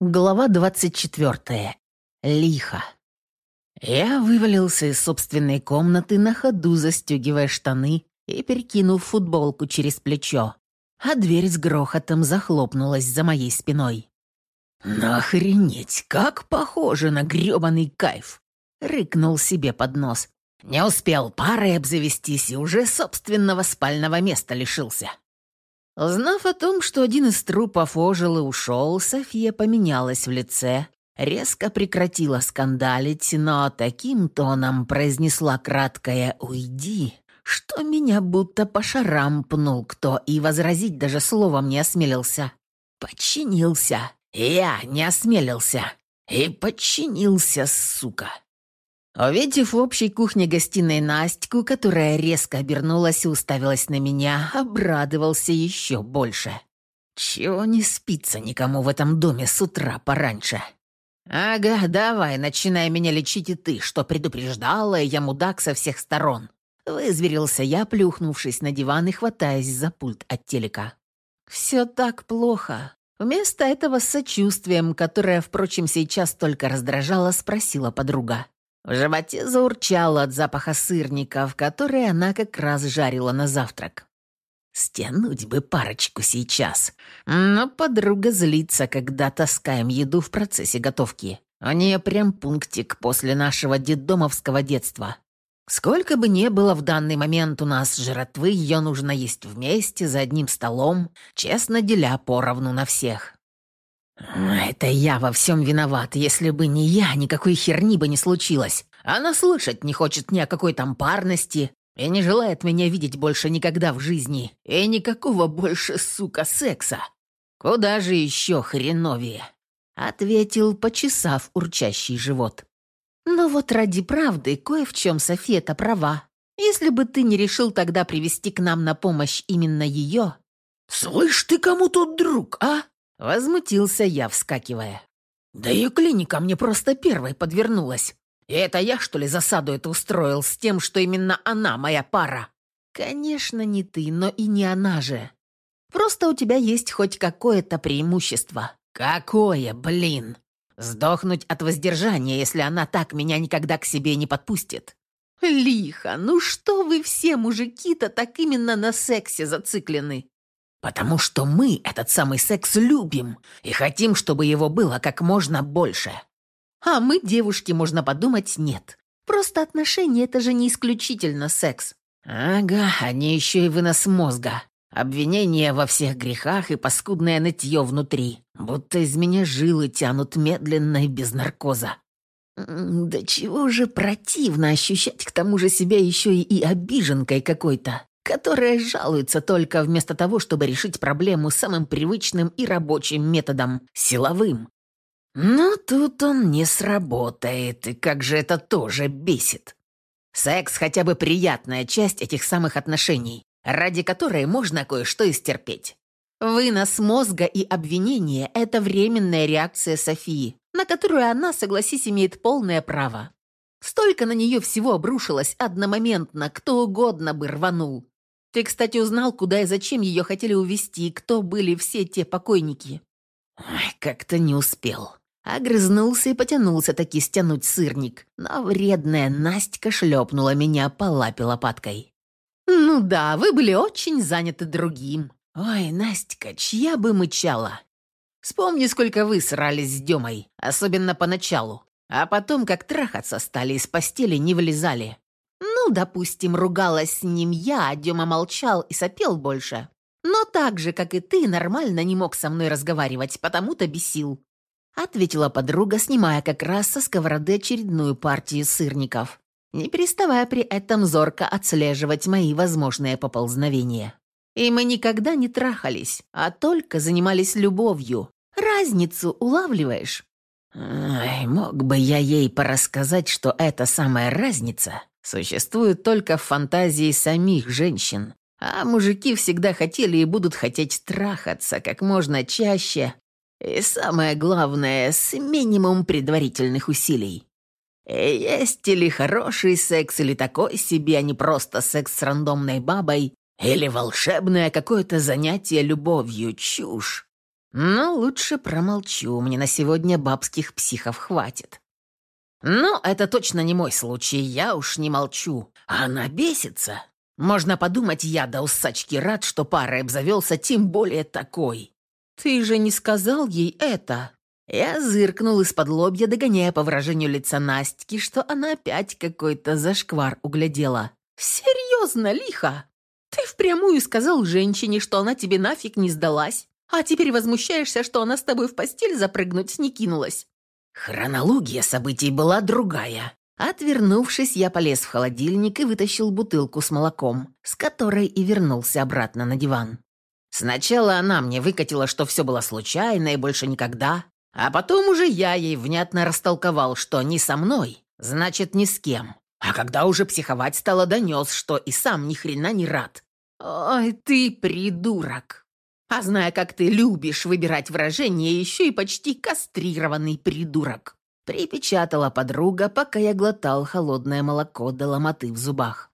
Глава 24. Лихо. Я вывалился из собственной комнаты на ходу, застегивая штаны и перекинув футболку через плечо, а дверь с грохотом захлопнулась за моей спиной. «Нахренеть, как похоже на грёбаный кайф!» — рыкнул себе под нос. Не успел парой обзавестись и уже собственного спального места лишился. Узнав о том, что один из трупов ожил и ушел, София поменялась в лице, резко прекратила скандалить, но таким тоном произнесла краткое «Уйди», что меня будто по шарам пнул кто и возразить даже словом не осмелился. Подчинился. Я не осмелился. И подчинился, сука. Увидев в общей кухне-гостиной Настю, которая резко обернулась и уставилась на меня, обрадовался еще больше. Чего не спится никому в этом доме с утра пораньше? «Ага, давай, начинай меня лечить и ты, что предупреждала, я мудак со всех сторон». Вызверился я, плюхнувшись на диван и хватаясь за пульт от телека. «Все так плохо». Вместо этого с сочувствием, которое, впрочем, сейчас только раздражало, спросила подруга. В животе заурчало от запаха сырников, которые она как раз жарила на завтрак. Стянуть бы парочку сейчас. Но подруга злится, когда таскаем еду в процессе готовки. У нее прям пунктик после нашего детдомовского детства. Сколько бы ни было в данный момент у нас жратвы, ее нужно есть вместе, за одним столом, честно деля поровну на всех. «Это я во всем виноват. Если бы не я, никакой херни бы не случилось. Она слышать не хочет ни о какой там парности и не желает меня видеть больше никогда в жизни. И никакого больше, сука, секса. Куда же еще хреновее?» Ответил, почесав урчащий живот. «Но вот ради правды кое в чем София-то права. Если бы ты не решил тогда привести к нам на помощь именно ее...» «Слышь, ты кому тут друг, а?» Возмутился я, вскакивая. «Да ее клиника мне просто первой подвернулась. И это я, что ли, засаду это устроил с тем, что именно она моя пара?» «Конечно, не ты, но и не она же. Просто у тебя есть хоть какое-то преимущество». «Какое, блин? Сдохнуть от воздержания, если она так меня никогда к себе не подпустит». «Лихо, ну что вы все, мужики-то, так именно на сексе зациклены?» Потому что мы этот самый секс любим и хотим, чтобы его было как можно больше. А мы, девушки, можно подумать, нет. Просто отношения — это же не исключительно секс. Ага, они еще и вынос мозга. Обвинения во всех грехах и паскудное нытье внутри. Будто из меня жилы тянут медленно и без наркоза. Да чего же противно ощущать к тому же себя еще и, и обиженкой какой-то которая жалуется только вместо того, чтобы решить проблему самым привычным и рабочим методом – силовым. Но тут он не сработает, и как же это тоже бесит. Секс хотя бы приятная часть этих самых отношений, ради которой можно кое-что истерпеть. Вынос мозга и обвинение – это временная реакция Софии, на которую она, согласись, имеет полное право. Столько на нее всего обрушилось одномоментно, кто угодно бы рванул. Ты, кстати, узнал, куда и зачем ее хотели увезти, и кто были все те покойники?» Ой, как-то не успел. Огрызнулся и потянулся таки стянуть сырник, но вредная Настя шлепнула меня по лапе лопаткой. «Ну да, вы были очень заняты другим. Ой, Настя, чья бы мычала. Вспомни, сколько вы срались с Демой, особенно поначалу. А потом, как трахаться стали, из постели не вылезали. Допустим, ругалась с ним я, а Дема молчал и сопел больше. Но так же, как и ты, нормально не мог со мной разговаривать, потому-то бесил. Ответила подруга, снимая как раз со сковороды очередную партию сырников, не переставая при этом зорко отслеживать мои возможные поползновения. И мы никогда не трахались, а только занимались любовью. Разницу улавливаешь? Ай, мог бы я ей порассказать, что эта самая разница существует только в фантазии самих женщин, а мужики всегда хотели и будут хотеть трахаться как можно чаще и, самое главное, с минимум предварительных усилий. И есть ли хороший секс, или такой себе, а не просто секс с рандомной бабой, или волшебное какое-то занятие любовью, чушь. Но лучше промолчу, мне на сегодня бабских психов хватит. Но это точно не мой случай, я уж не молчу. Она бесится. Можно подумать, я до усачки рад, что парой обзавелся, тем более такой. Ты же не сказал ей это. Я зыркнул из-под лобья, догоняя по выражению лица Настики, что она опять какой-то зашквар углядела. «Серьезно, лихо? Ты впрямую сказал женщине, что она тебе нафиг не сдалась, а теперь возмущаешься, что она с тобой в постель запрыгнуть не кинулась?» Хронология событий была другая. Отвернувшись, я полез в холодильник и вытащил бутылку с молоком, с которой и вернулся обратно на диван. Сначала она мне выкатила, что все было случайно и больше никогда, а потом уже я ей внятно растолковал, что не со мной, значит, ни с кем. А когда уже психовать стало, донес, что и сам ни хрена не рад. «Ой, ты придурок!» А зная, как ты любишь выбирать выражения, еще и почти кастрированный придурок. Припечатала подруга, пока я глотал холодное молоко до ломоты в зубах.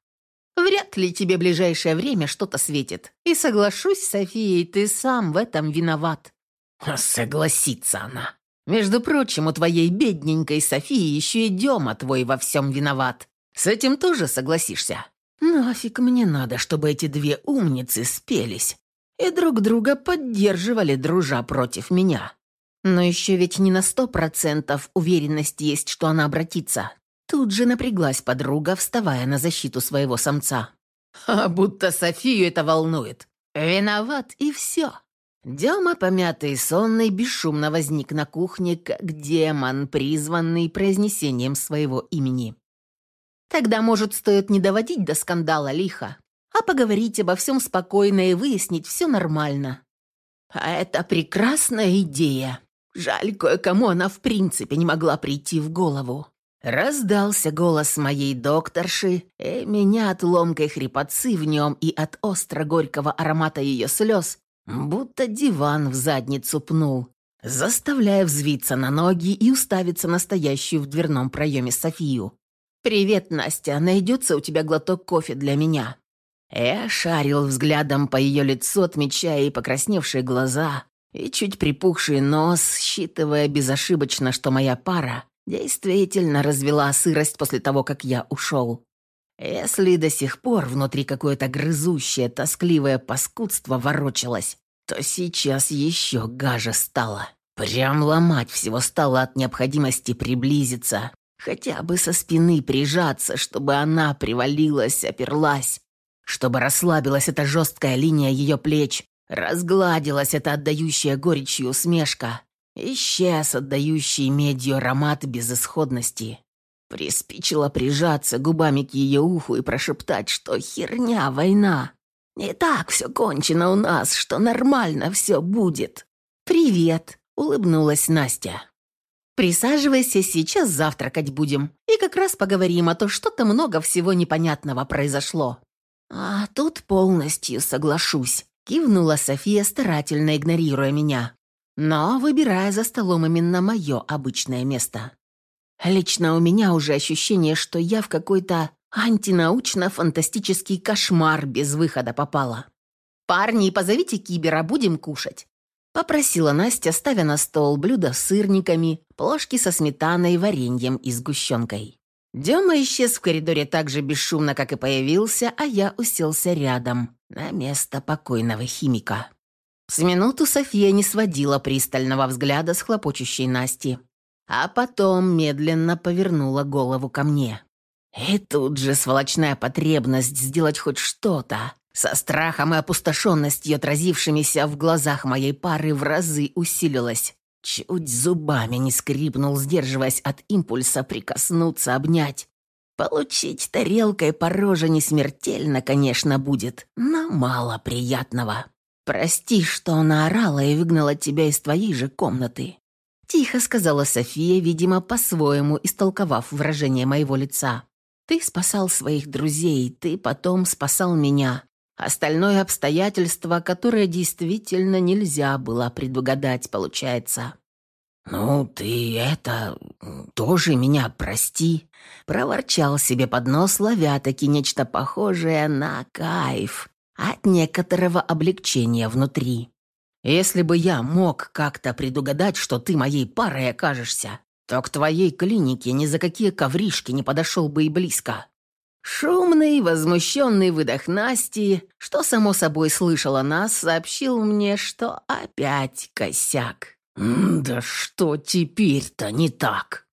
«Вряд ли тебе ближайшее время что-то светит. И соглашусь с Софией, ты сам в этом виноват». «Согласится она. Между прочим, у твоей бедненькой Софии еще и Дема твой во всем виноват. С этим тоже согласишься?» «Нафиг мне надо, чтобы эти две умницы спелись и друг друга поддерживали, дружа против меня. Но еще ведь не на сто процентов уверенность есть, что она обратится. Тут же напряглась подруга, вставая на защиту своего самца. А будто Софию это волнует. Виноват и все. Дема, помятый и сонный, бесшумно возник на кухне, как демон, призванный произнесением своего имени. Тогда, может, стоит не доводить до скандала лихо, а поговорить обо всем спокойно и выяснить все нормально. А это прекрасная идея. Жаль, кое-кому она в принципе не могла прийти в голову. Раздался голос моей докторши, и меня от ломкой хрипотцы в нем и от остро-горького аромата ее слез, будто диван в задницу пнул, заставляя взвиться на ноги и уставиться настоящую в дверном проеме Софию. «Привет, Настя, найдется у тебя глоток кофе для меня?» Я шарил взглядом по ее лицу, отмечая и покрасневшие глаза, и чуть припухший нос, считывая безошибочно, что моя пара действительно развела сырость после того, как я ушел. Если до сих пор внутри какое-то грызущее, тоскливое паскудство ворочалось, то сейчас еще гаже стало. Прям ломать всего стало от необходимости приблизиться, хотя бы со спины прижаться, чтобы она привалилась, оперлась, чтобы расслабилась эта жесткая линия ее плеч, Разгладилась эта отдающая горечью усмешка. Исчез отдающий медью аромат безысходности. Приспичило прижаться губами к ее уху и прошептать, что херня война. Не так все кончено у нас, что нормально все будет. «Привет», — улыбнулась Настя. «Присаживайся, сейчас завтракать будем. И как раз поговорим, а то что-то много всего непонятного произошло». «А тут полностью соглашусь», Кивнула София, старательно игнорируя меня, но выбирая за столом именно мое обычное место. Лично у меня уже ощущение, что я в какой-то антинаучно-фантастический кошмар без выхода попала. «Парни, позовите Кибера, будем кушать», — попросила Настя, ставя на стол блюдо с сырниками, плошки со сметаной, вареньем и сгущенкой. Дема исчез в коридоре так же бесшумно, как и появился, а я уселся рядом, на место покойного химика. С минуту София не сводила пристального взгляда с хлопочущей Насти, а потом медленно повернула голову ко мне. И тут же сволочная потребность сделать хоть что-то, со страхом и опустошенностью, отразившимися в глазах моей пары, в разы усилилась. Чуть зубами не скрипнул, сдерживаясь от импульса прикоснуться, обнять. Получить тарелкой по роже не смертельно, конечно, будет, но мало приятного. Прости, что наорала и выгнала тебя из твоей же комнаты. Тихо сказала София, видимо, по-своему истолковав выражение моего лица. Ты спасал своих друзей, ты потом спасал меня. Остальное обстоятельство, которое действительно нельзя было предугадать, получается. «Ну, ты это... тоже меня прости», — проворчал себе под нос, ловя таки нечто похожее на кайф от некоторого облегчения внутри. Если бы я мог как-то предугадать, что ты моей парой окажешься, то к твоей клинике ни за какие ковришки не подошел бы и близко». Шумный, возмущенный выдох Насти, что само собой слышала нас, сообщил мне, что опять косяк. «Да что теперь-то не так?»